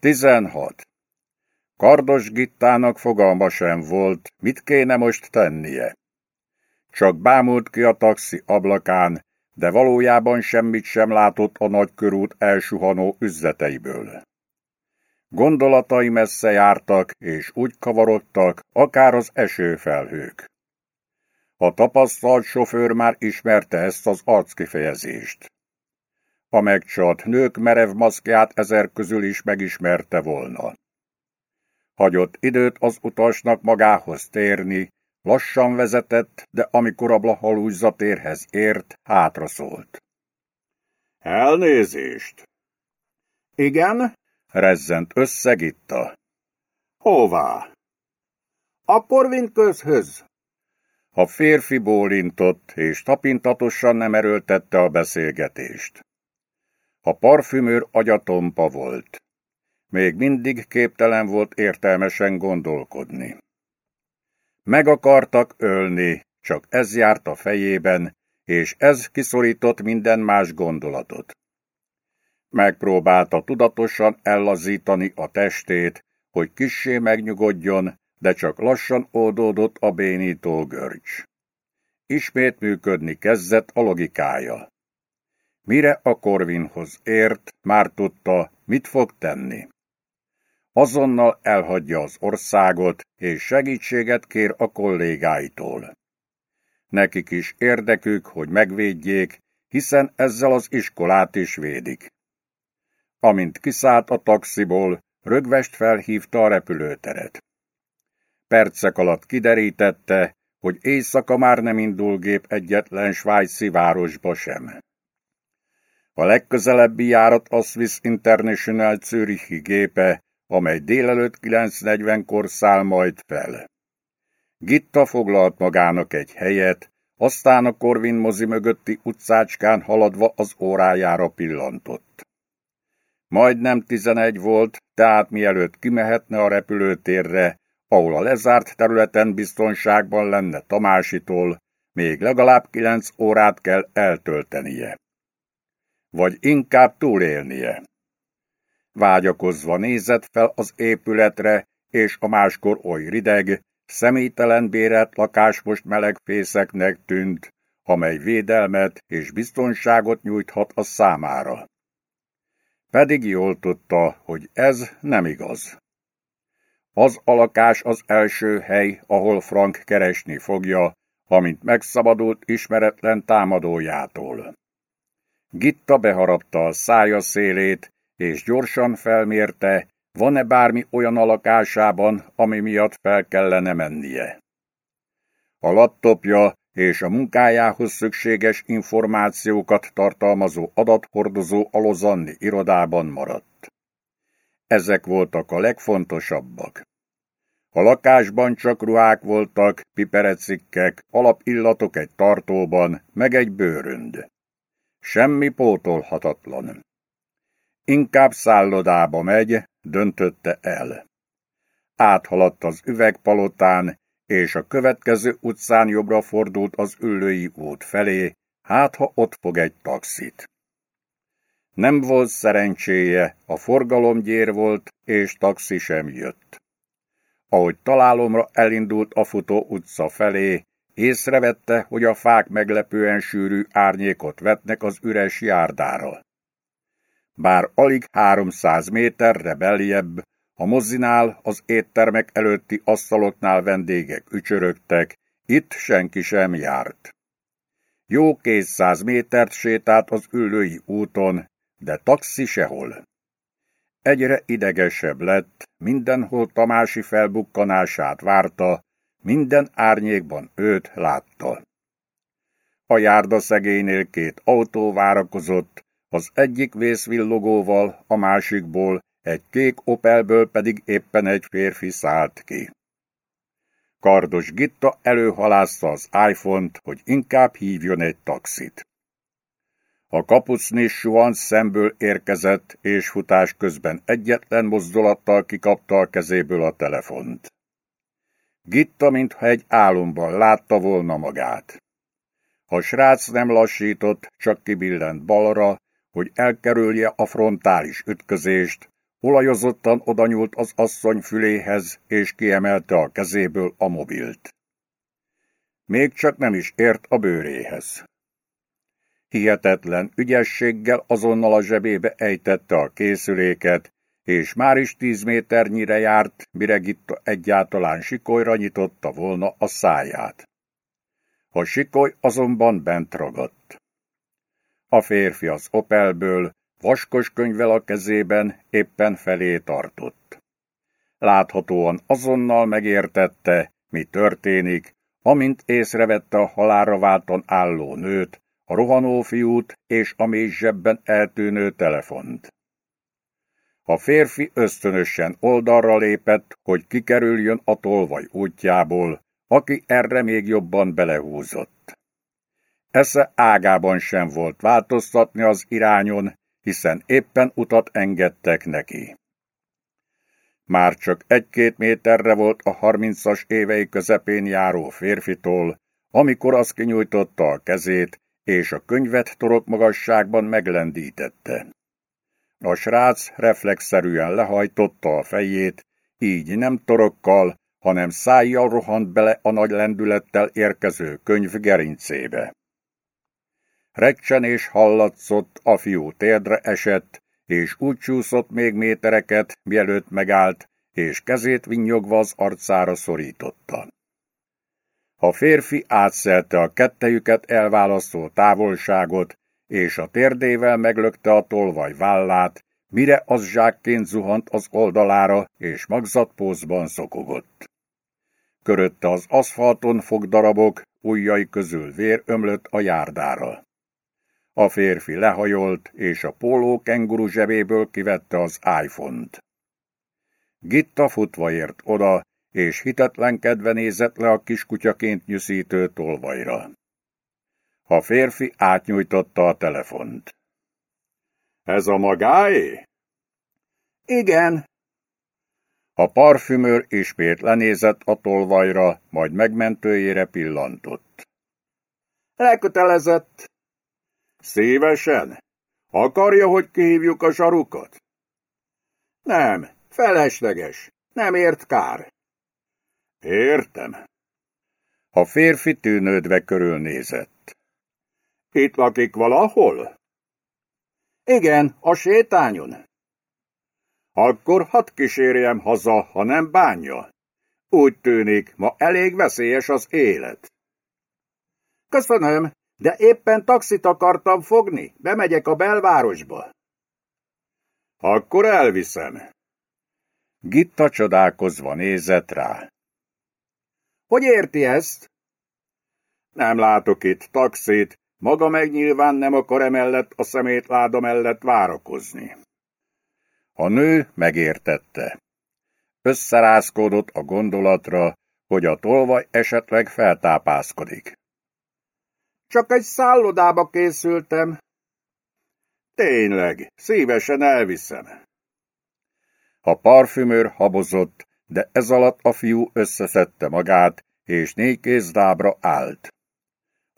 Tizenhat. Kardos Gittának fogalma sem volt, mit kéne most tennie. Csak bámult ki a taxi ablakán, de valójában semmit sem látott a nagykörút elsuhanó üzleteiből. Gondolatai messze jártak, és úgy kavarodtak, akár az esőfelhők. A tapasztalt sofőr már ismerte ezt az arckifejezést. A megcsalt nők merev maszkját ezer közül is megismerte volna. Hagyott időt az utasnak magához térni, lassan vezetett, de amikor a Blahalújza térhez ért, hátra szólt. Elnézést! Igen? rezzent össze Gitta. Hová? A Korvinközhöz. A férfi bólintott, és tapintatosan nem erőltette a beszélgetést. A parfümőr agyatompa volt. Még mindig képtelen volt értelmesen gondolkodni. Meg akartak ölni, csak ez járt a fejében, és ez kiszorított minden más gondolatot. Megpróbálta tudatosan ellazítani a testét, hogy kissé megnyugodjon, de csak lassan oldódott a bénító görcs. Ismét működni kezdett a logikája. Mire a Korvinhoz ért, már tudta, mit fog tenni. Azonnal elhagyja az országot, és segítséget kér a kollégáitól. Nekik is érdekük, hogy megvédjék, hiszen ezzel az iskolát is védik. Amint kiszállt a taxiból, rögvest felhívta a repülőteret. Percek alatt kiderítette, hogy éjszaka már nem indul gép egyetlen svájci városba sem. A legközelebbi járat a Swiss International Zürichi gépe, amely délelőtt 9.40-kor száll majd fel. Gitta foglalt magának egy helyet, aztán a Korvin mozi mögötti utcácskán haladva az órájára pillantott. Majdnem tizenegy volt, tehát mielőtt kimehetne a repülőtérre, ahol a lezárt területen biztonságban lenne Tamásitól, még legalább kilenc órát kell eltöltenie. Vagy inkább túlélnie. Vágyakozva nézett fel az épületre, és a máskor oly rideg, személytelen bérelt lakás most meleg fészeknek tűnt, amely védelmet és biztonságot nyújthat a számára. Pedig jól tudta, hogy ez nem igaz. Az alakás az első hely, ahol Frank keresni fogja, amint megszabadult ismeretlen támadójától. Gitta beharapta a szája szélét, és gyorsan felmérte, van-e bármi olyan a lakásában, ami miatt fel kellene mennie. A laptopja és a munkájához szükséges információkat tartalmazó adathordozó a Lozanni irodában maradt. Ezek voltak a legfontosabbak. A lakásban csak ruhák voltak, piperecikkek, alapillatok egy tartóban, meg egy bőrönd. Semmi pótolhatatlan. Inkább szállodába megy, döntötte el. Áthaladt az üvegpalotán, és a következő utcán jobbra fordult az ülői út felé, hát ha ott fog egy taxit. Nem volt szerencséje, a forgalom gyér volt, és taxi sem jött. Ahogy találomra elindult a futó utca felé, észrevette, hogy a fák meglepően sűrű árnyékot vetnek az üres járdára. Bár alig háromszáz méterre beljebb, a mozinál, az éttermek előtti asztaloknál vendégek ücsörögtek, itt senki sem járt. Jó kétszáz métert sétált az ülői úton, de taxi sehol. Egyre idegesebb lett, mindenhol Tamási felbukkanását várta, minden árnyékban őt látta. A járda szegélynél két autó várakozott, az egyik vészvillogóval, a másikból, egy kék Opelből pedig éppen egy férfi szállt ki. Kardos Gitta előhalázta az iPhone-t, hogy inkább hívjon egy taxit. A kapucnis suhan szemből érkezett, és futás közben egyetlen mozdulattal kikapta a kezéből a telefont. Gitta, mintha egy álomban látta volna magát. A srác nem lassított, csak kibillent balra, hogy elkerülje a frontális ütközést, Olajozottan odanyúlt az asszony füléhez, és kiemelte a kezéből a mobilt. Még csak nem is ért a bőréhez. Hihetetlen ügyességgel azonnal a zsebébe ejtette a készüléket, és már is tíz méternyire járt, mire Gitta egyáltalán sikolyra nyitotta volna a száját. A sikoly azonban bent ragadt. A férfi az Opelből, vaskos könyvvel a kezében éppen felé tartott. Láthatóan azonnal megértette, mi történik, amint észrevette a halára válton álló nőt, a rohanó fiút és a mély zsebben eltűnő telefont. A férfi ösztönösen oldalra lépett, hogy kikerüljön a tolvaj útjából, aki erre még jobban belehúzott. Esze ágában sem volt változtatni az irányon, hiszen éppen utat engedtek neki. Már csak egy-két méterre volt a harmincas évei közepén járó férfitól, amikor az kinyújtotta a kezét, és a könyvet torok magasságban meglendítette. A srác reflexzerűen lehajtotta a fejét, így nem torokkal, hanem szájjal rohant bele a nagy lendülettel érkező könyv gerincébe. Recsenés hallatszott, a fiú térdre esett, és úgy csúszott még métereket, mielőtt megállt, és kezét vinnyogva az arcára szorította. A férfi átszelte a kettejüket elválasztó távolságot, és a térdével meglökte a tolvaj vállát, mire az zsákként zuhant az oldalára, és magzatpózban szokogott. Körötte az aszfalton fogdarabok, ujjai közül vér ömlött a járdára. A férfi lehajolt, és a póló kenguru zsebéből kivette az iPhone-t. Gitta futva ért oda, és hitetlenkedve nézett le a kiskutyaként nyűszítő tolvajra. A férfi átnyújtotta a telefont. Ez a magáé? Igen. A parfümőr ismét lenézett a tolvajra, majd megmentőjére pillantott. Elkötelezett. Szívesen? Akarja, hogy kihívjuk a zsarukat? Nem, felesleges. Nem ért kár. Értem. A férfi tűnődve körülnézett. Itt lakik valahol? Igen, a sétányon. Akkor hadd kísérjem haza, ha nem bánja. Úgy tűnik, ma elég veszélyes az élet. Köszönöm, de éppen taxit akartam fogni, bemegyek a belvárosba. Akkor elviszem. Gitta csodálkozva nézett rá. Hogy érti ezt? Nem látok itt taxit, maga meg nyilván nem akar emellett a szemétláda mellett várakozni. A nő megértette. Összerázkodott a gondolatra, hogy a tolvaj esetleg feltápászkodik. Csak egy szállodába készültem. Tényleg, szívesen elviszem. A parfümőr habozott, de ez alatt a fiú összeszedte magát, és négy kézdábra állt.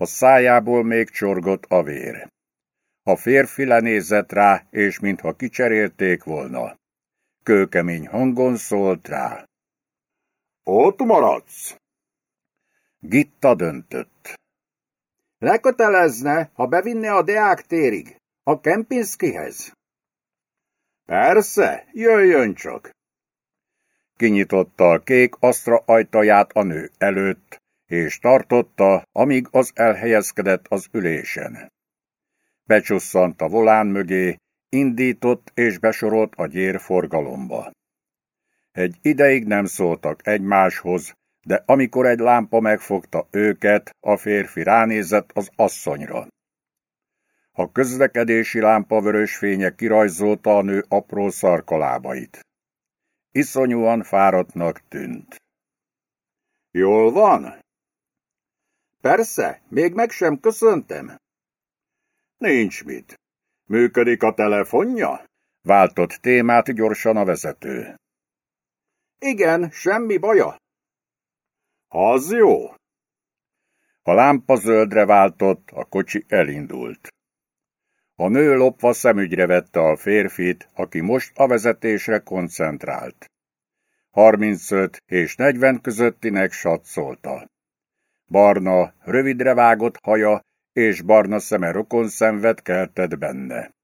A szájából még csorgott a vér. A férfi lenézett rá, és mintha kicserélték volna. Kőkemény hangon szólt rá. Ott maradsz! Gitta döntött. Lekötelezne, ha bevinne a Deák térig, a Kempinskihez. Persze, jöjjön csak! Kinyitotta a kék asztra ajtaját a nő előtt, és tartotta, amíg az elhelyezkedett az ülésen. Becsusszant a volán mögé, indított és besorolt a gyér forgalomba. Egy ideig nem szóltak egymáshoz, de amikor egy lámpa megfogta őket, a férfi ránézett az asszonyra. A közlekedési lámpa vörös fénye kirajzolta a nő apró szarkalábait. Iszonyúan fáradtnak tűnt. Jól van? Persze, még meg sem köszöntem. Nincs mit. Működik a telefonja? Váltott témát gyorsan a vezető. Igen, semmi baja. Az jó. A lámpa zöldre váltott, a kocsi elindult. A nő lopva szemügyre vette a férfit, aki most a vezetésre koncentrált. 35 és 40 közöttinek satszolta. Barna, rövidre vágott haja és barna szeme rokon szenved keltett benne.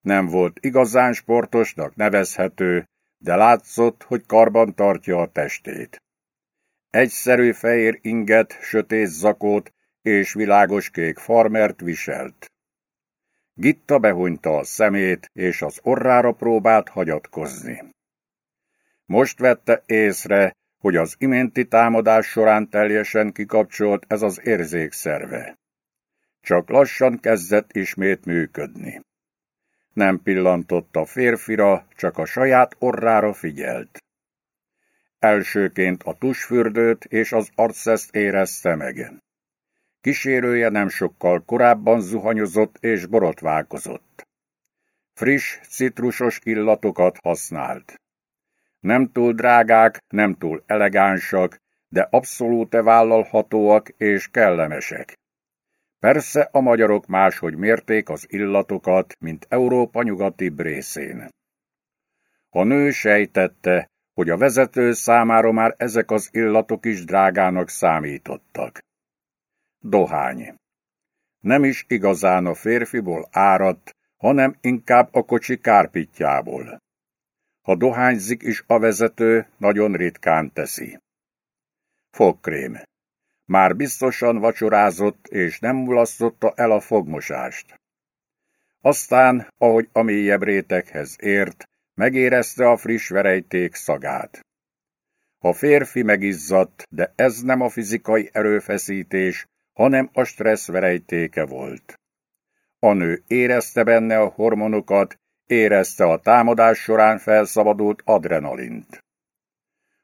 Nem volt igazán sportosnak nevezhető, de látszott, hogy karban tartja a testét. Egyszerű fehér inget, sötét zakót és világos kék farmert viselt. Gitta behunyta a szemét, és az orrára próbált hagyatkozni. Most vette észre, hogy az iménti támadás során teljesen kikapcsolt ez az érzékszerve. Csak lassan kezdett ismét működni. Nem pillantott a férfira, csak a saját orrára figyelt. Elsőként a tusfürdőt és az arceszt érezte meg. Kísérője nem sokkal korábban zuhanyozott és borotválkozott. Friss, citrusos illatokat használt. Nem túl drágák, nem túl elegánsak, de abszolút vállalhatóak és kellemesek. Persze a magyarok máshogy mérték az illatokat, mint Európa nyugati részén. A nő sejtette, hogy a vezető számára már ezek az illatok is drágának számítottak. Dohány. Nem is igazán a férfiból áradt, hanem inkább a kocsi kárpitjából. Ha dohányzik is a vezető, nagyon ritkán teszi. Fogkrém. Már biztosan vacsorázott, és nem mulasztotta el a fogmosást. Aztán, ahogy a mélyebb réteghez ért, megérezte a friss verejték szagát. A férfi megizzadt, de ez nem a fizikai erőfeszítés, hanem a stressz verejtéke volt. A nő érezte benne a hormonokat, érezte a támadás során felszabadult adrenalint.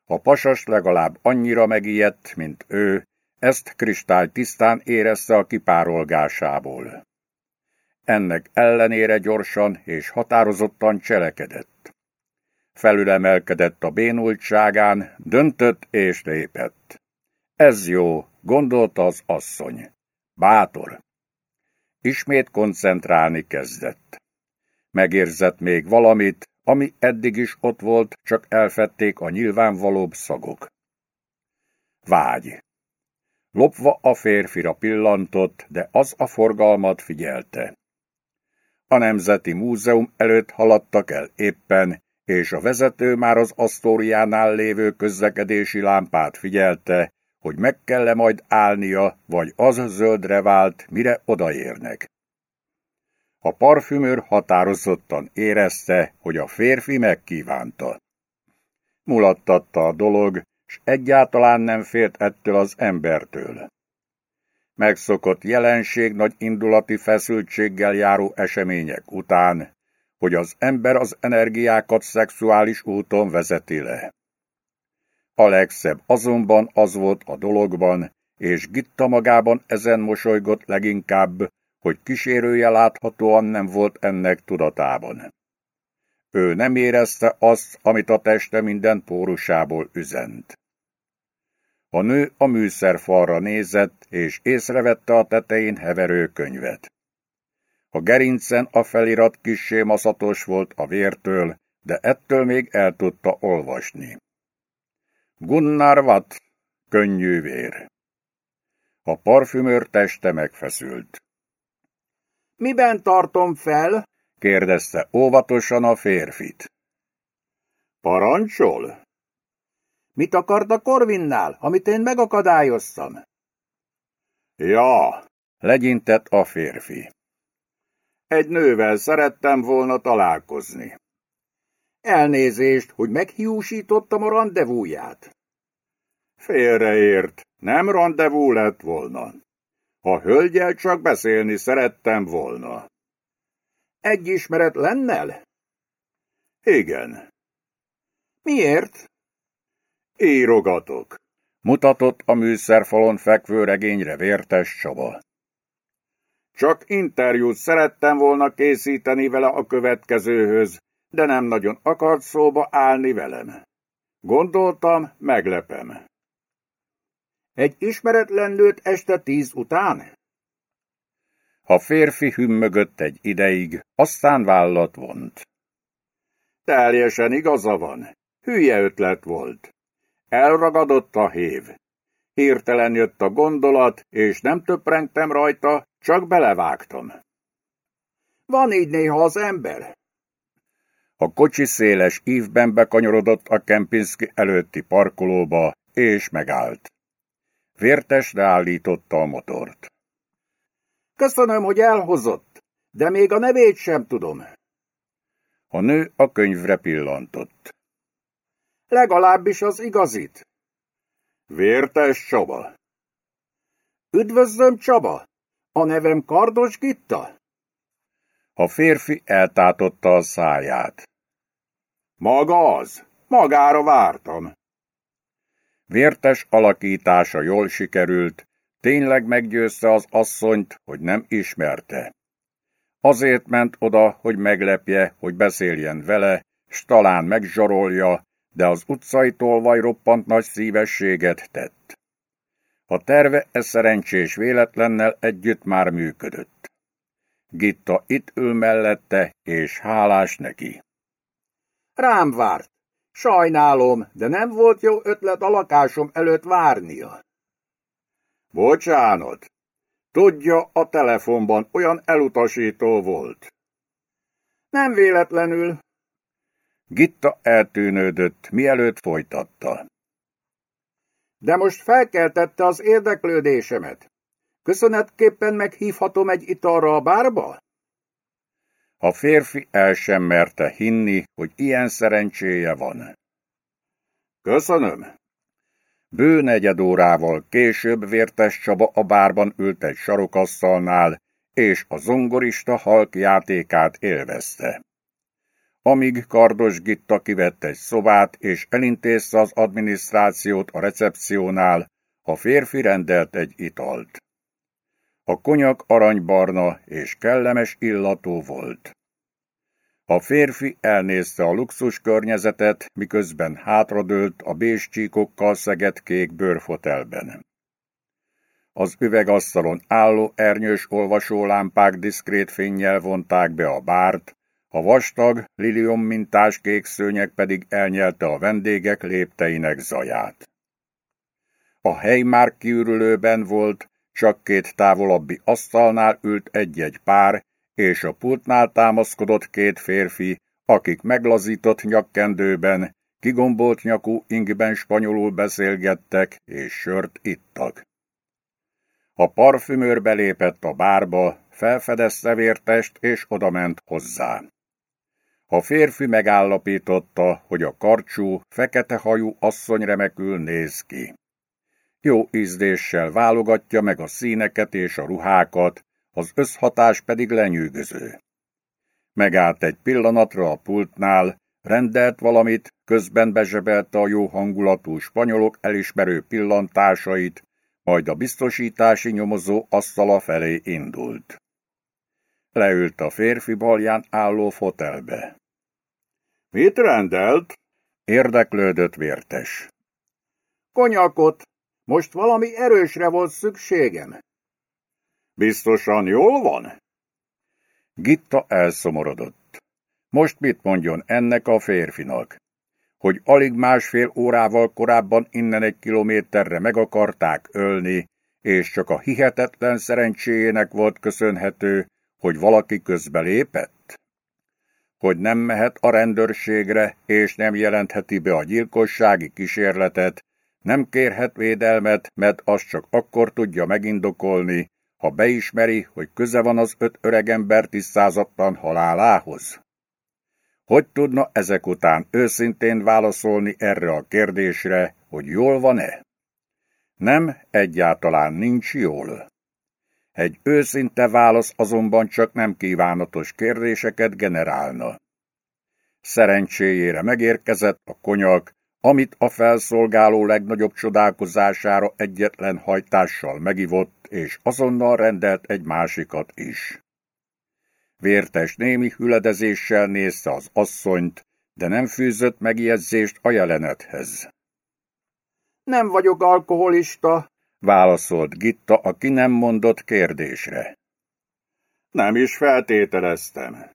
A pasas legalább annyira megijedt, mint ő, ezt kristály tisztán érezte a kipárolgásából. Ennek ellenére gyorsan és határozottan cselekedett. Felülemelkedett a bénultságán, döntött és lépett. Ez jó, gondolta az asszony. Bátor. Ismét koncentrálni kezdett. Megérzett még valamit, ami eddig is ott volt, csak elfették a nyilvánvalóbb szagok. Vágy. Lopva a férfira pillantott, de az a forgalmat figyelte. A Nemzeti Múzeum előtt haladtak el éppen, és a vezető már az Asztóriánál lévő közlekedési lámpát figyelte, hogy meg kell -e majd állnia, vagy az zöldre vált, mire odaérnek. A parfümőr határozottan érezte, hogy a férfi megkívánta. Mulattatta a dolog, s egyáltalán nem félt ettől az embertől. Megszokott jelenség nagy indulati feszültséggel járó események után, hogy az ember az energiákat szexuális úton vezeti le. A legszebb azonban az volt a dologban, és Gitta magában ezen mosolygott leginkább, hogy kísérője láthatóan nem volt ennek tudatában. Ő nem érezte azt, amit a teste minden pórusából üzent. A nő a műszerfalra nézett, és észrevette a tetején heverő könyvet. A gerincen a felirat kissé maszatos volt a vértől, de ettől még el tudta olvasni. Gunnar Watt, könnyű vér. A parfümőr teste megfeszült. Miben tartom fel? kérdezte óvatosan a férfit. Parancsol? Mit akart a Korvinnál, amit én megakadályoztam? Ja, legyintett a férfi. Egy nővel szerettem volna találkozni. Elnézést, hogy meghiúsítottam a rendezvúját. Félreért, nem rendezvú lett volna. A hölgyel csak beszélni szerettem volna. Egy ismeret lennel? Igen. Miért? Írogatok. Mutatott a műszerfalon fekvő regényre vértes Csaba. Csak interjút szerettem volna készíteni vele a következőhöz, de nem nagyon akart szóba állni velem. Gondoltam, meglepem. Egy ismeretlen nőt este tíz után? A férfi hümmögött egy ideig, aztán vállat vont. Teljesen igaza van. Hülye ötlet volt. Elragadott a hév. Hirtelen jött a gondolat, és nem töprengtem rajta, csak belevágtam. Van így néha az ember. A kocsi széles ívben bekanyarodott a Kempinski előtti parkolóba, és megállt. Vértes leállította a motort. Köszönöm, hogy elhozott, de még a nevét sem tudom. A nő a könyvre pillantott. Legalábbis az igazit. Vértes Csaba. Üdvözlöm, Csaba! A nevem Kardos Gitta? A férfi eltátotta a száját. Maga az, magára vártam. Vértes alakítása jól sikerült, tényleg meggyőzte az asszonyt, hogy nem ismerte. Azért ment oda, hogy meglepje, hogy beszéljen vele, s talán megzsarolja, de az utcai tolvaj roppant nagy szívességet tett. A terve e szerencsés véletlennel együtt már működött. Gitta itt ül mellette, és hálás neki. Rám várt. Sajnálom, de nem volt jó ötlet a lakásom előtt várnia. Bocsánat. Tudja, a telefonban olyan elutasító volt. Nem véletlenül. Gitta eltűnődött, mielőtt folytatta. De most felkeltette az érdeklődésemet. Köszönetképpen meghívhatom egy italra a bárba? A férfi el sem merte hinni, hogy ilyen szerencséje van. Köszönöm. Bő negyed órával később Vértes Csaba a bárban ült egy sarokasszalnál, és a zongorista halk játékát élvezte. Amíg Kardos Gitta kivett egy szobát és elintézte az adminisztrációt a recepciónál, a férfi rendelt egy italt. A konyak aranybarna és kellemes illatú volt. A férfi elnézte a luxus környezetet, miközben hátradőlt a béscsíkokkal szegett kék bőrfotelben. Az üvegasztalon álló ernyős olvasólámpák diszkrét fényjel vonták be a bárt, a vastag, lilium mintás kék szőnyeg pedig elnyelte a vendégek lépteinek zaját. A hely már kiürülőben volt, csak két távolabbi asztalnál ült egy-egy pár, és a pultnál támaszkodott két férfi, akik meglazított nyakkendőben, kigombolt nyakú ingben spanyolul beszélgettek, és sört ittak. A parfümőr belépett a bárba, felfedezte vértest, és odament hozzá. A férfi megállapította, hogy a karcsú, fekete hajú asszony remekül néz ki. Jó ízdéssel válogatja meg a színeket és a ruhákat, az összhatás pedig lenyűgöző. Megállt egy pillanatra a pultnál, rendelt valamit, közben bezsebelte a jó hangulatú spanyolok elismerő pillantásait, majd a biztosítási nyomozó asztala felé indult. Leült a férfi balján álló fotelbe. Mit rendelt? Érdeklődött vértes. Konyakot. Most valami erősre volt szükségem. Biztosan jól van? Gitta elszomorodott. Most mit mondjon ennek a férfinak? Hogy alig másfél órával korábban innen egy kilométerre meg akarták ölni, és csak a hihetetlen szerencséjének volt köszönhető, hogy valaki közbelépett? Hogy nem mehet a rendőrségre, és nem jelentheti be a gyilkossági kísérletet, nem kérhet védelmet, mert azt csak akkor tudja megindokolni, ha beismeri, hogy köze van az öt öregember tisztázatlan halálához? Hogy tudna ezek után őszintén válaszolni erre a kérdésre, hogy jól van-e? Nem, egyáltalán nincs jól. Egy őszinte válasz azonban csak nem kívánatos kérdéseket generálna. Szerencséjére megérkezett a konyak, amit a felszolgáló legnagyobb csodálkozására egyetlen hajtással megivott, és azonnal rendelt egy másikat is. Vértes némi hüledezéssel nézte az asszonyt, de nem fűzött megjegyzést a jelenethez. Nem vagyok alkoholista, válaszolt Gitta a ki nem mondott kérdésre. Nem is feltételeztem.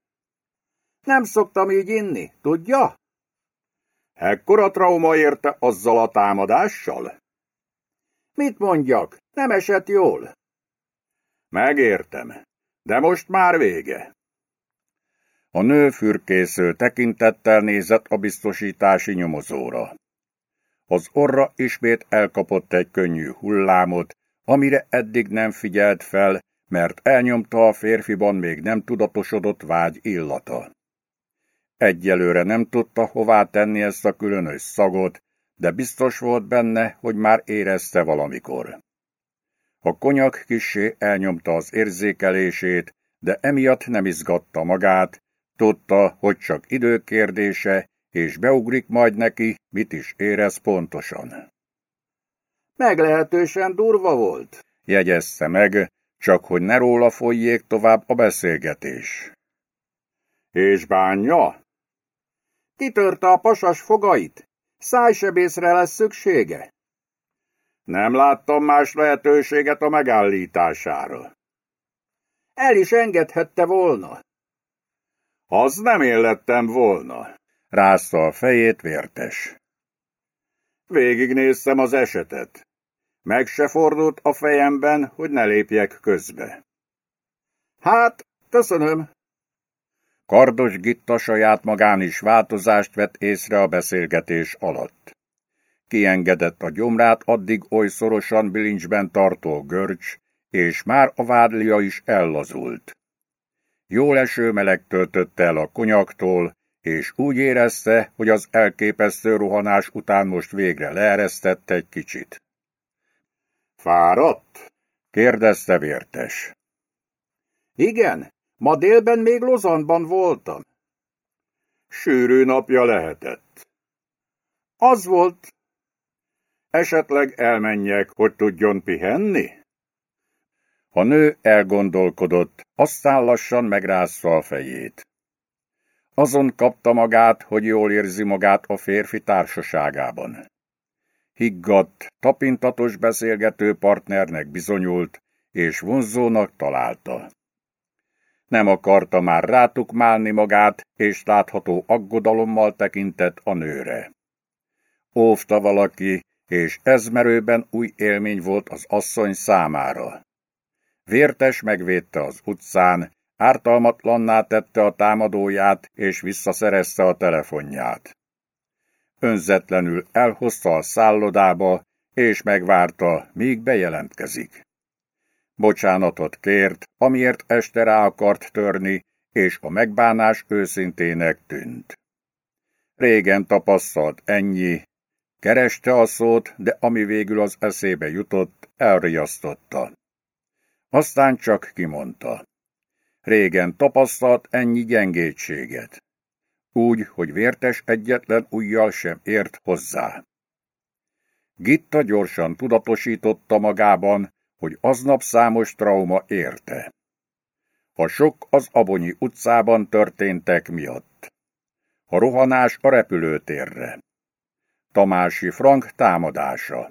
Nem szoktam így inni, tudja? Ekkora trauma érte azzal a támadással? Mit mondjak? Nem esett jól? Megértem, de most már vége. A nő fürkésző tekintettel nézett a biztosítási nyomozóra. Az orra ismét elkapott egy könnyű hullámot, amire eddig nem figyelt fel, mert elnyomta a férfiban még nem tudatosodott vágy illata. Egyelőre nem tudta hová tenni ezt a különös szagot, de biztos volt benne, hogy már érezte valamikor. A konyak kissé elnyomta az érzékelését, de emiatt nem izgatta magát, tudta, hogy csak időkérdése, és beugrik majd neki, mit is érez pontosan. Meglehetősen durva volt, jegyezte meg, csak hogy ne róla folyjék tovább a beszélgetés. És bánja? Kitörte a pasas fogait? Szájsebészre lesz szüksége? Nem láttam más lehetőséget a megállítására. El is engedhette volna. Az nem illettem volna. Rázta a fejét vértes. Végignéztem az esetet. Meg se fordult a fejemben, hogy ne lépjek közbe. Hát, köszönöm. Kardos Gitta saját magán is változást vett észre a beszélgetés alatt. Kiengedett a gyomrát addig oly szorosan bilincsben tartó görcs, és már a vádlia is ellazult. Jól eső meleg töltötte el a konyaktól, és úgy érezte, hogy az elképesztő rohanás után most végre leeresztett egy kicsit. Fáradt? kérdezte vértes. Igen, ma délben még Lozanban voltam. Sűrű napja lehetett. Az volt. Esetleg elmenjek, hogy tudjon pihenni? A nő elgondolkodott, aztán lassan megrázta a fejét. Azon kapta magát, hogy jól érzi magát a férfi társaságában. Higgadt, tapintatos beszélgető partnernek bizonyult, és vonzónak találta. Nem akarta már rátukmálni magát, és látható aggodalommal tekintett a nőre. Óvta valaki, és ez merőben új élmény volt az asszony számára. Vértes megvédte az utcán, ártalmatlanná tette a támadóját, és visszaszerezte a telefonját. Önzetlenül elhozta a szállodába, és megvárta, míg bejelentkezik. Bocsánatot kért, amiért este rá akart törni, és a megbánás őszintének tűnt. Régen tapasztalt ennyi, kereste a szót, de ami végül az eszébe jutott, elriasztotta. Aztán csak kimondta. Régen tapasztalt ennyi gyengétséget. Úgy, hogy vértes egyetlen ujjal sem ért hozzá. Gitta gyorsan tudatosította magában, hogy aznap számos trauma érte. A sok az Abonyi utcában történtek miatt. A rohanás a repülőtérre. Tamási Frank támadása.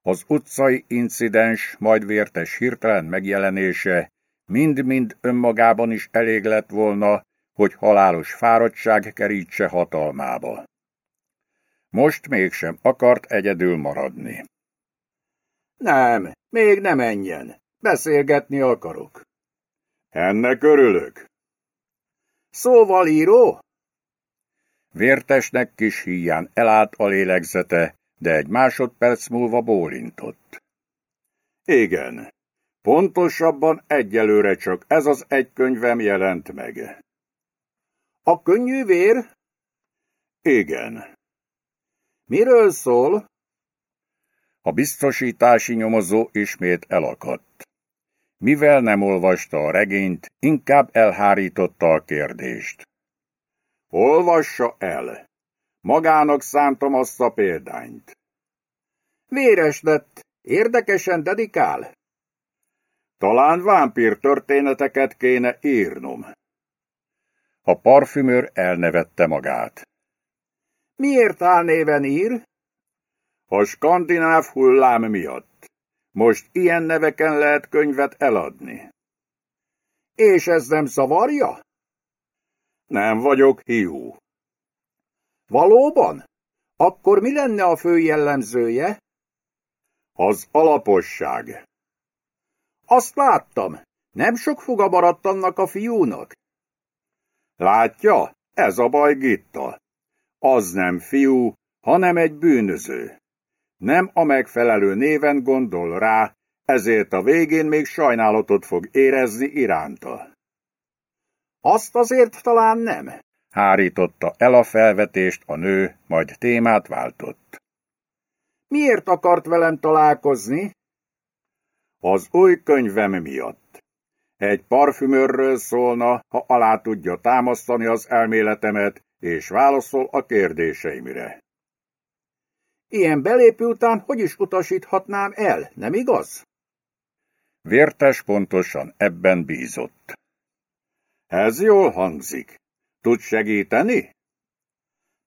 Az utcai incidens, majd vértes hirtelen megjelenése mind-mind önmagában is elég lett volna, hogy halálos fáradtság kerítse hatalmába. Most mégsem akart egyedül maradni. Nem, még nem menjen. Beszélgetni akarok. Ennek örülök. Szóval író? Vértesnek kis híján elállt a lélegzete, de egy másodperc múlva bólintott. Igen, pontosabban egyelőre csak ez az egy könyvem jelent meg. A könnyű vér? Igen. Miről szól? A biztosítási nyomozó ismét elakadt. Mivel nem olvasta a regényt, inkább elhárította a kérdést. Olvassa el. Magának szántam azt a példányt. Véres lett. Érdekesen dedikál? Talán vámpír történeteket kéne írnom. A parfümőr elnevette magát. Miért álnéven ír? A skandináv hullám miatt. Most ilyen neveken lehet könyvet eladni. És ez nem szavarja? Nem vagyok hiú. Valóban? Akkor mi lenne a fő jellemzője? Az alaposság. Azt láttam. Nem sok fuga maradt annak a fiúnak. Látja, ez a baj Gitta. Az nem fiú, hanem egy bűnöző. Nem a megfelelő néven gondol rá, ezért a végén még sajnálatot fog érezni iránta. Azt azért talán nem. Hárította el a felvetést a nő, majd témát váltott. Miért akart velem találkozni? Az új könyvem miatt. Egy parfümörről szólna, ha alá tudja támasztani az elméletemet, és válaszol a kérdéseimre. Ilyen belépő után hogy is utasíthatnám el, nem igaz? Vértes pontosan ebben bízott. Ez jól hangzik. Tud segíteni?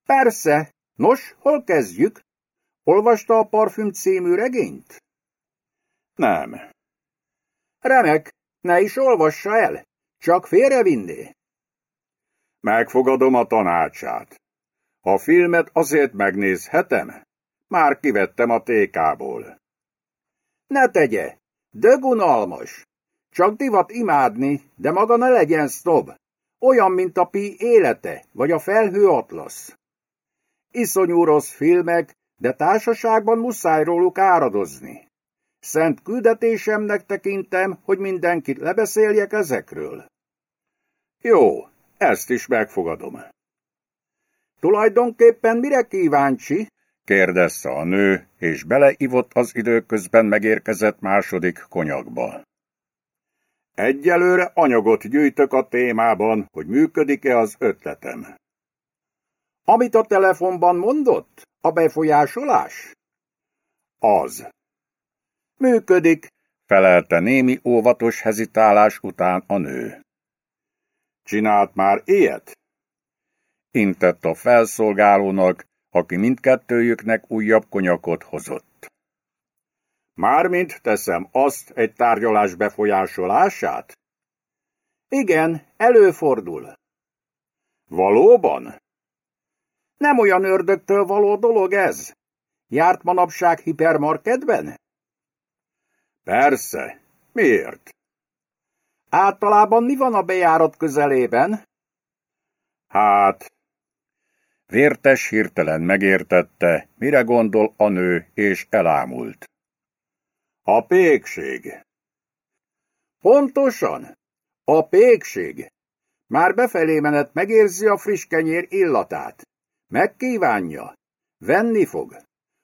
Persze. Nos, hol kezdjük? Olvasta a Parfüm című regényt? Nem. Remek, ne is olvassa el, csak félrevinné. Megfogadom a tanácsát. A filmet azért megnézhetem? Már kivettem a tékából. Ne tegye, dögunalmas. Csak divat imádni, de maga ne legyen sznob. Olyan, mint a Pi élete, vagy a felhő atlasz. Iszonyú rossz filmek, de társaságban muszáj róluk áradozni. Szent küldetésemnek tekintem, hogy mindenkit lebeszéljek ezekről. Jó, ezt is megfogadom. Tulajdonképpen mire kíváncsi? Kérdezte a nő, és beleivott az időközben megérkezett második konyakba. Egyelőre anyagot gyűjtök a témában, hogy működik-e az ötletem. Amit a telefonban mondott? A befolyásolás? Az. Működik, felelte némi óvatos hezitálás után a nő. Csinált már ilyet? Intett a felszolgálónak, aki mindkettőjüknek újabb konyakot hozott. Mármint teszem azt egy tárgyalás befolyásolását? Igen, előfordul. Valóban? Nem olyan ördögtől való dolog ez. Járt manapság hipermarketben? Persze. Miért? Általában mi van a bejárat közelében? Hát... Vértes hirtelen megértette, mire gondol a nő, és elámult. A pékség. Pontosan. A pékség. Már befelé menet megérzi a friss kenyér illatát. Megkívánja. Venni fog.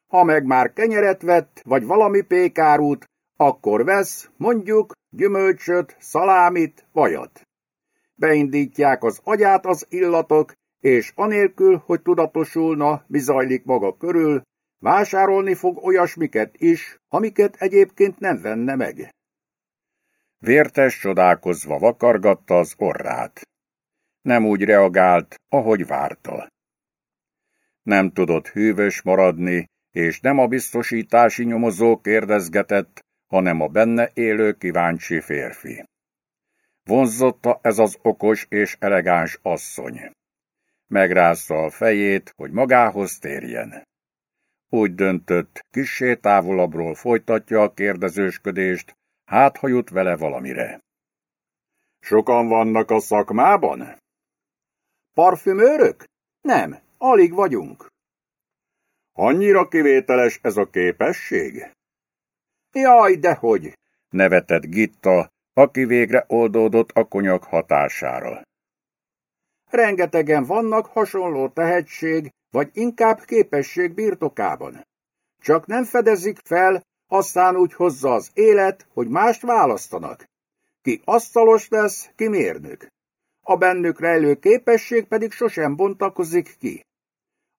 Ha meg már kenyeret vett, vagy valami pékárút, akkor vesz, mondjuk, gyümölcsöt, szalámit, vajat. Beindítják az agyát az illatok, és anélkül, hogy tudatosulna, bizajlik maga körül, vásárolni fog olyasmiket is, amiket egyébként nem venne meg. Vértes csodálkozva vakargatta az orrát. Nem úgy reagált, ahogy várta. Nem tudott hűvös maradni, és nem a biztosítási nyomozó kérdezgetett, hanem a benne élő kíváncsi férfi. Vonzotta ez az okos és elegáns asszony. Megrázta a fejét, hogy magához térjen. Úgy döntött, kissé távolabbról folytatja a kérdezősködést, hát ha jut vele valamire. Sokan vannak a szakmában? Parfümőrök? Nem, alig vagyunk. Annyira kivételes ez a képesség? Jaj, dehogy! nevetett Gitta, aki végre oldódott a konyak hatására. Rengetegen vannak hasonló tehetség, vagy inkább képesség birtokában. Csak nem fedezik fel, aztán úgy hozza az élet, hogy mást választanak. Ki asztalos lesz, ki mérnök. A bennük rejlő képesség pedig sosem bontakozik ki.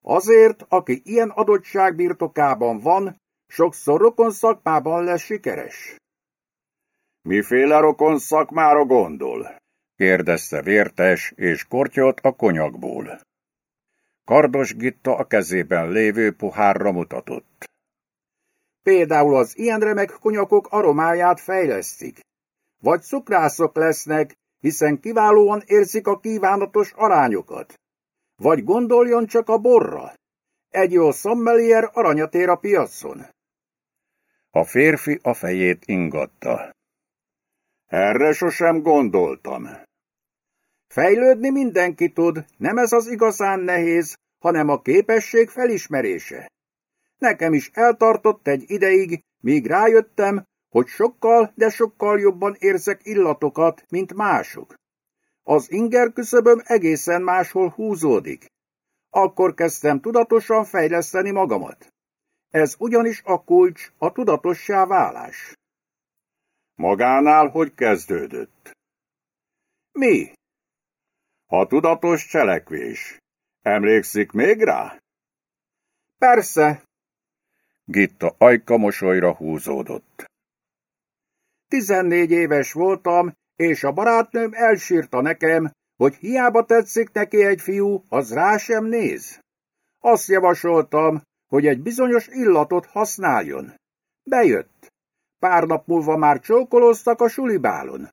Azért, aki ilyen adottság birtokában van, sokszor rokon szakmában lesz sikeres. Miféle rokon szakmára gondol? Kérdezte vértes, és kortyolt a konyakból. Kardos Gitta a kezében lévő pohárra mutatott. Például az ilyen remek konyakok aromáját fejlesztik. Vagy cukrászok lesznek, hiszen kiválóan érzik a kívánatos arányokat. Vagy gondoljon csak a borra. Egy jó szommelier aranyat ér a piacon. A férfi a fejét ingatta. Erre sosem gondoltam. Fejlődni mindenki tud, nem ez az igazán nehéz, hanem a képesség felismerése. Nekem is eltartott egy ideig, míg rájöttem, hogy sokkal, de sokkal jobban érzek illatokat, mint mások. Az inger küszöböm egészen máshol húzódik. Akkor kezdtem tudatosan fejleszteni magamat. Ez ugyanis a kulcs, a tudatossá válás. Magánál hogy kezdődött? Mi? A tudatos cselekvés. Emlékszik még rá? Persze. Gitta ajka mosolyra húzódott. Tizennégy éves voltam, és a barátnőm elsírta nekem, hogy hiába tetszik neki egy fiú, az rá sem néz. Azt javasoltam, hogy egy bizonyos illatot használjon. Bejött. Pár nap múlva már csókoloztak a sulibálon.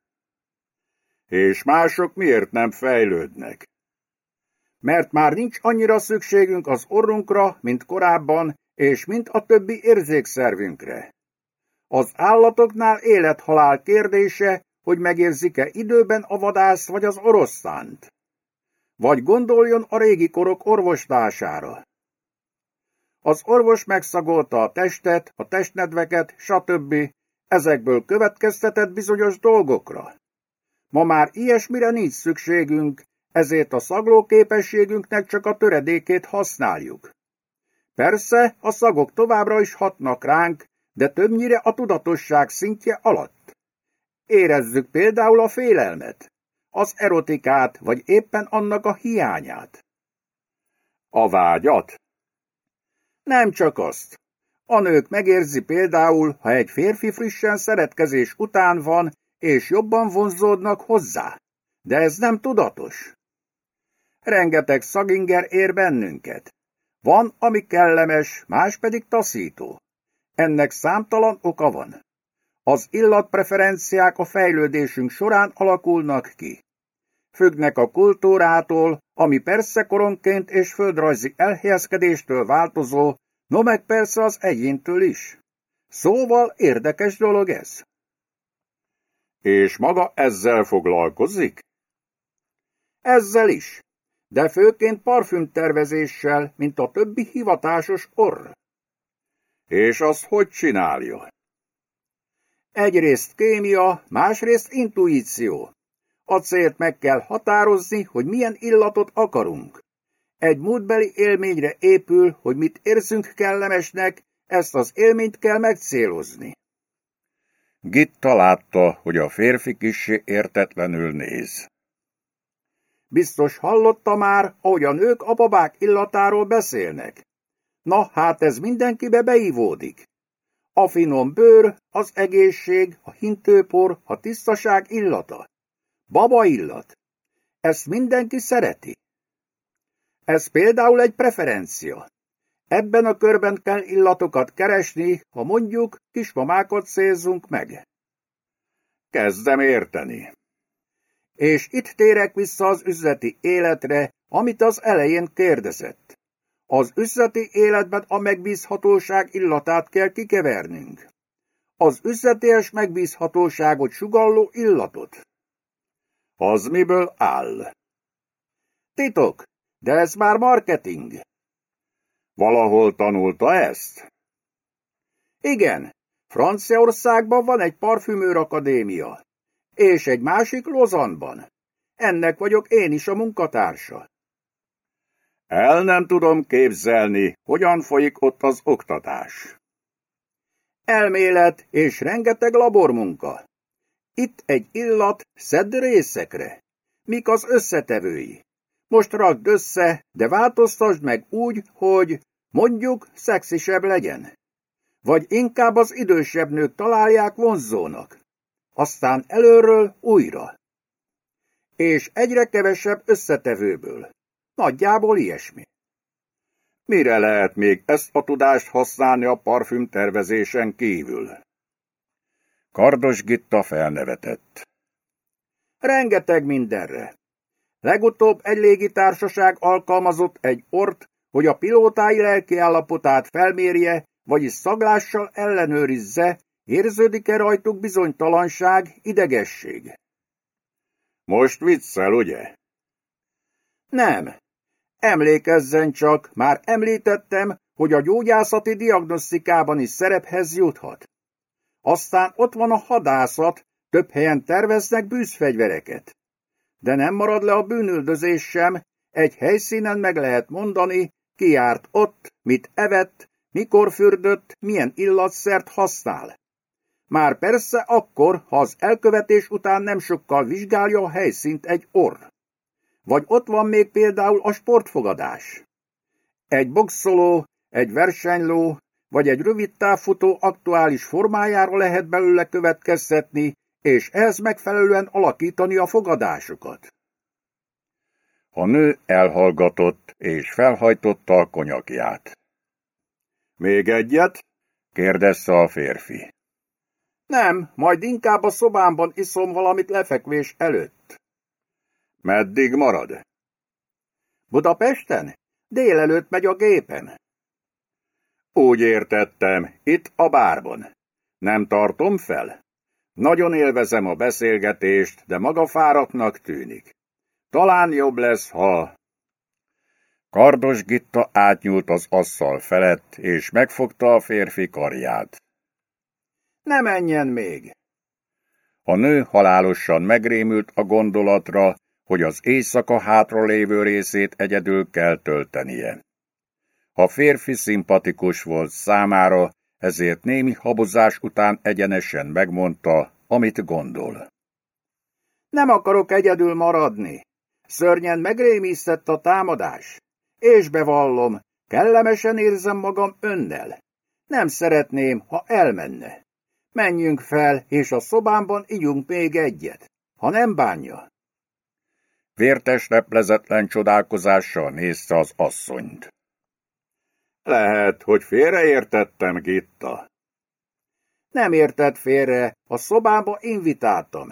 És mások miért nem fejlődnek? Mert már nincs annyira szükségünk az orrunkra, mint korábban, és mint a többi érzékszervünkre. Az állatoknál élet-halál kérdése, hogy megérzik-e időben a vadász vagy az oroszlánt. Vagy gondoljon a régi korok orvoslására. Az orvos megszagolta a testet, a testnedveket, stb. Ezekből következtetett bizonyos dolgokra. Ma már ilyesmire nincs szükségünk, ezért a szagló képességünknek csak a töredékét használjuk. Persze, a szagok továbbra is hatnak ránk, de többnyire a tudatosság szintje alatt. Érezzük például a félelmet, az erotikát, vagy éppen annak a hiányát. A vágyat? Nem csak azt. A nők megérzi például, ha egy férfi frissen szeretkezés után van, és jobban vonzódnak hozzá. De ez nem tudatos. Rengeteg szaginger ér bennünket. Van, ami kellemes, más pedig taszító. Ennek számtalan oka van. Az illatpreferenciák a fejlődésünk során alakulnak ki. Függnek a kultúrától, ami persze koronként és földrajzi elhelyezkedéstől változó, no meg persze az egyéntől is. Szóval érdekes dolog ez. És maga ezzel foglalkozik? Ezzel is, de főként parfümtervezéssel, mint a többi hivatásos orr. És azt hogy csinálja? Egyrészt kémia, másrészt intuíció. A célt meg kell határozni, hogy milyen illatot akarunk. Egy múltbeli élményre épül, hogy mit érzünk kellemesnek, ezt az élményt kell megcélozni. Gitta látta, hogy a férfi kissé értetlenül néz. Biztos hallotta már, ahogy a nők a babák illatáról beszélnek. Na, hát ez mindenkibe beívódik. A finom bőr, az egészség, a hintőpor, a tisztaság illata. Baba illat. Ezt mindenki szereti. Ez például egy preferencia. Ebben a körben kell illatokat keresni, ha mondjuk kismamákat szélzünk meg. Kezdem érteni. És itt térek vissza az üzleti életre, amit az elején kérdezett. Az üzleti életben a megbízhatóság illatát kell kikevernünk. Az üzletés megbízhatóságot sugalló illatot. Az miből áll? Titok, de ez már marketing. Valahol tanulta ezt? Igen, Franciaországban van egy parfümőr akadémia, és egy másik Lozanban. Ennek vagyok én is a munkatársa. El nem tudom képzelni, hogyan folyik ott az oktatás. Elmélet és rengeteg labormunka. Itt egy illat, szedd részekre. Mik az összetevői? Most rakd össze, de változtasd meg úgy, hogy mondjuk szexisebb legyen. Vagy inkább az idősebb nők találják vonzónak. Aztán előről újra. És egyre kevesebb összetevőből. Nagyjából ilyesmi. Mire lehet még ezt a tudást használni a parfüm tervezésen kívül? Kardos Gitta felnevetett. Rengeteg mindenre. Legutóbb egy légitársaság alkalmazott egy ort, hogy a pilótái lelki állapotát felmérje, vagyis szaglással ellenőrizze, érződik-e rajtuk bizonytalanság, idegesség. Most viccel, ugye? Nem. Emlékezzen csak, már említettem, hogy a gyógyászati diagnosztikában is szerephez juthat. Aztán ott van a hadászat, több helyen terveznek bűzfegyvereket. De nem marad le a bűnüldözés sem, egy helyszínen meg lehet mondani, ki járt ott, mit evett, mikor fürdött, milyen illatszert használ. Már persze akkor, ha az elkövetés után nem sokkal vizsgálja a helyszínt egy orr. Vagy ott van még például a sportfogadás. Egy boxoló, egy versenyló, vagy egy rövid távfutó aktuális formájára lehet belőle következtetni, és ehhez megfelelően alakítani a fogadásokat. A nő elhallgatott, és felhajtotta a konyakját. Még egyet? kérdezte a férfi. Nem, majd inkább a szobámban iszom valamit lefekvés előtt. Meddig marad? Budapesten? Délelőtt megy a gépem. Úgy értettem, itt a bárban. Nem tartom fel? Nagyon élvezem a beszélgetést, de maga fáradtnak tűnik. Talán jobb lesz, ha... Kardos Gitta átnyúlt az asszal felett, és megfogta a férfi karját. Ne menjen még! A nő halálosan megrémült a gondolatra, hogy az éjszaka hátra lévő részét egyedül kell töltenie. A férfi szimpatikus volt számára, ezért némi habozás után egyenesen megmondta, amit gondol. Nem akarok egyedül maradni. Szörnyen megrémisztett a támadás. És bevallom, kellemesen érzem magam önnel. Nem szeretném, ha elmenne. Menjünk fel, és a szobámban ígyunk még egyet, ha nem bánja. Vértes replezetlen csodálkozással nézte az asszonyt. Lehet, hogy félreértettem, Gitta. Nem értett félre, a szobába invitáltam.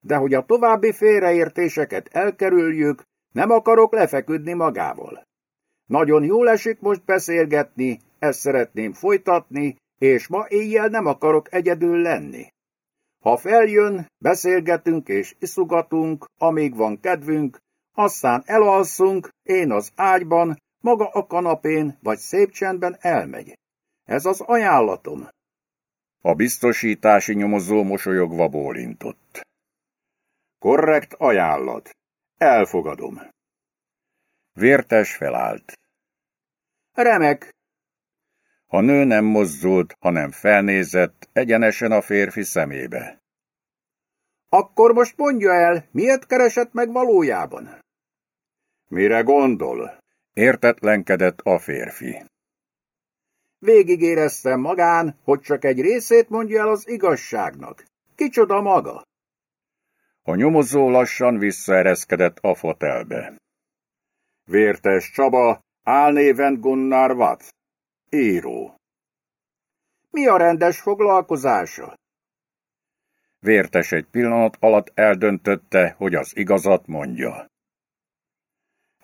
De hogy a további félreértéseket elkerüljük, nem akarok lefeküdni magával. Nagyon jól esik most beszélgetni, ezt szeretném folytatni, és ma éjjel nem akarok egyedül lenni. Ha feljön, beszélgetünk és iszugatunk, amíg van kedvünk, aztán elalszunk, én az ágyban, maga a kanapén vagy szép csendben elmegy. Ez az ajánlatom. A biztosítási nyomozó mosolyogva bólintott. Korrekt ajánlat. Elfogadom. Vértes felállt. Remek. A nő nem mozdult, hanem felnézett egyenesen a férfi szemébe. Akkor most mondja el, miért keresett meg valójában? Mire gondol? Értetlenkedett a férfi. Végigéreztem magán, hogy csak egy részét mondja el az igazságnak. Kicsoda maga? A nyomozó lassan visszaereszkedett a fotelbe. Vértes Csaba, álnéven Gunnar Watz. Író. Mi a rendes foglalkozása? Vértes egy pillanat alatt eldöntötte, hogy az igazat mondja.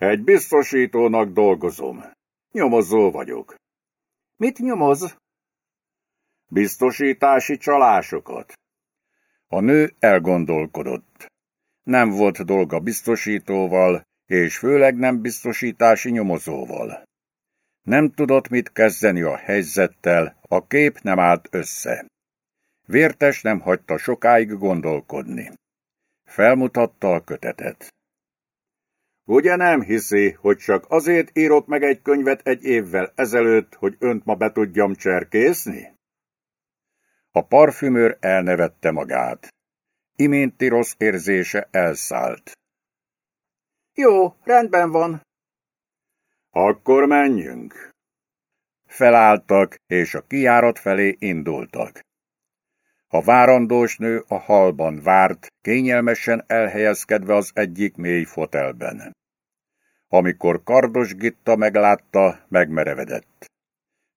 Egy biztosítónak dolgozom. Nyomozó vagyok. Mit nyomoz? Biztosítási csalásokat. A nő elgondolkodott. Nem volt dolga biztosítóval, és főleg nem biztosítási nyomozóval. Nem tudott mit kezdeni a helyzettel, a kép nem állt össze. Vértes nem hagyta sokáig gondolkodni. Felmutatta a kötetet. Ugye nem hiszi, hogy csak azért írok meg egy könyvet egy évvel ezelőtt, hogy önt ma be tudjam cserkészni? A parfümőr elnevette magát. Iménti rossz érzése elszállt. Jó, rendben van. Akkor menjünk. Felálltak, és a kijárat felé indultak. A várandós nő a halban várt, kényelmesen elhelyezkedve az egyik mély fotelben. Amikor Kardos Gitta meglátta, megmerevedett.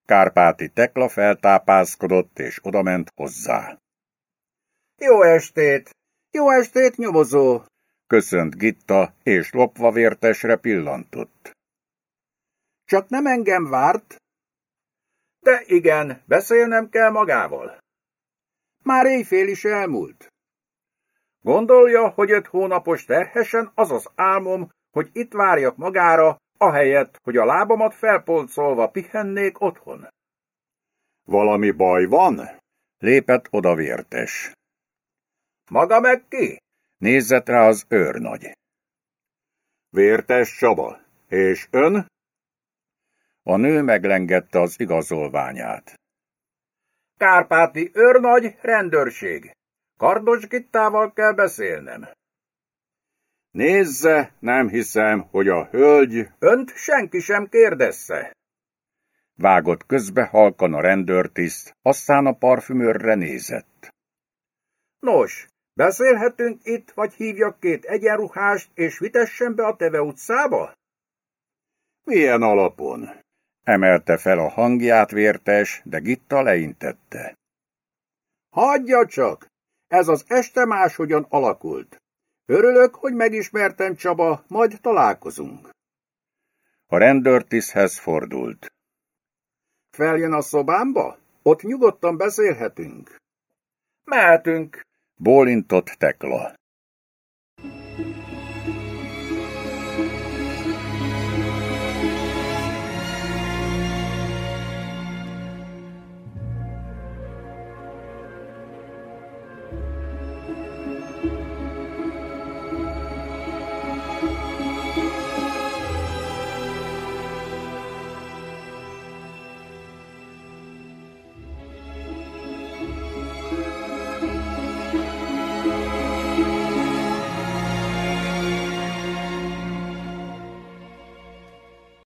Kárpáti Tekla feltápászkodott, és odament hozzá. Jó estét! Jó estét, nyomozó! Köszönt Gitta, és lopva vértesre pillantott. Csak nem engem várt? De igen, beszélnem kell magával. Már éjfél is elmúlt. Gondolja, hogy öt hónapos terhesen az az álmom, hogy itt várjak magára, ahelyett, hogy a lábamat felpolcolva pihennék otthon. Valami baj van? Lépett oda vértes. Maga meg ki? Nézzett rá az őrnagy. Vértes Csaba. És ön? A nő meglengette az igazolványát. Kárpáti őrnagy, rendőrség. Kardos Gittával kell beszélnem. Nézze, nem hiszem, hogy a hölgy... Önt senki sem kérdezze. Vágott közbe halkan a rendőrtiszt, aztán a parfümőrre nézett. Nos, beszélhetünk itt, vagy hívjak két egyenruhást, és vitessen be a Teve utcába? Milyen alapon? Emelte fel a hangját vértes, de Gitta leintette. Hagyja csak! Ez az este máshogyan alakult. Örülök, hogy megismertem Csaba, majd találkozunk. A rendőrtiszthez fordult. Feljön a szobámba? Ott nyugodtan beszélhetünk. Mehetünk. Bólintott Tekla.